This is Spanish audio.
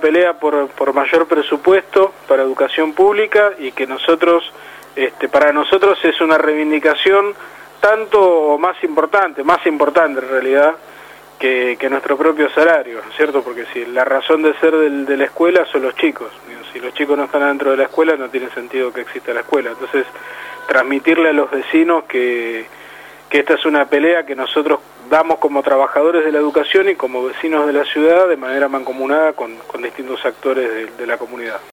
pelea por, por mayor presupuesto para educación pública y que nosotros, este, para nosotros es una reivindicación tanto o más importante, más importante en realidad, que, que, nuestro propio salario, ¿cierto? Porque si la razón de ser del, de la escuela son los chicos, si los chicos no están dentro de la escuela no tiene sentido que exista la escuela. Entonces, transmitirle a los vecinos que, que esta es una pelea que nosotros damos como trabajadores de la educación y como vecinos de la ciudad de manera mancomunada con, con distintos actores de, de la comunidad.